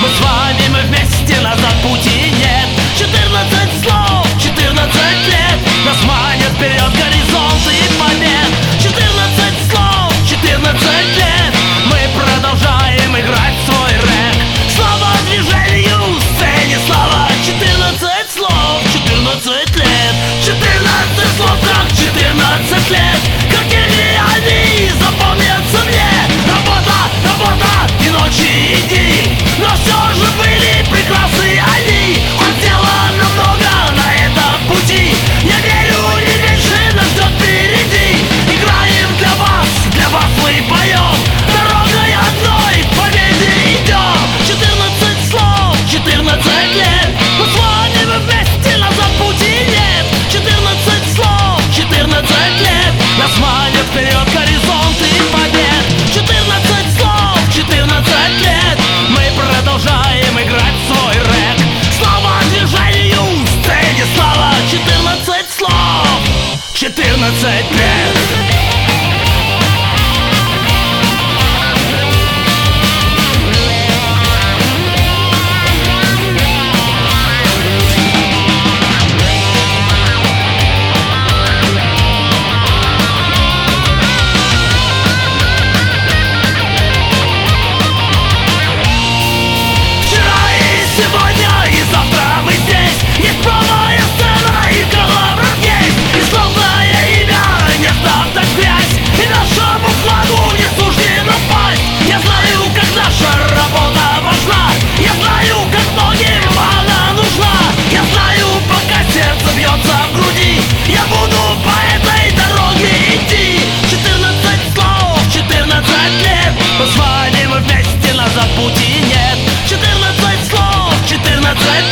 Мы с вами, мы вместе, назад пути нет. 14 слов, 14 лет Нас манят вперед горизонт и побед. 14 слов, 14 лет Мы продолжаем играть свой рэп. Слово движению, сцене слова 14 слов, 14 лет. 14 слов, как 14 лет. Какими они запомнятся мне. Работа, работа и ночи, и дни.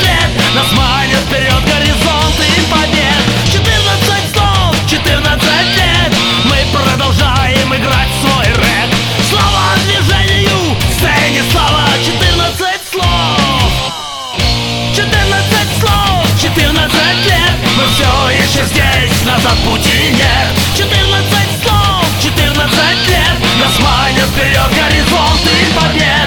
лет Нас манят вперед горизонты и побед. 14 слов, 14 лет. Мы продолжаем играть свой рэп. Слава движению, в сцене слова 14 слов. 14 слов, 14 лет. Мы все еще здесь, назад пути нет. 14 слов, 14 лет. Нас манят вперед горизонты и побед.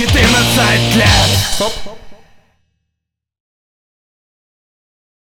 14 лет Стоп!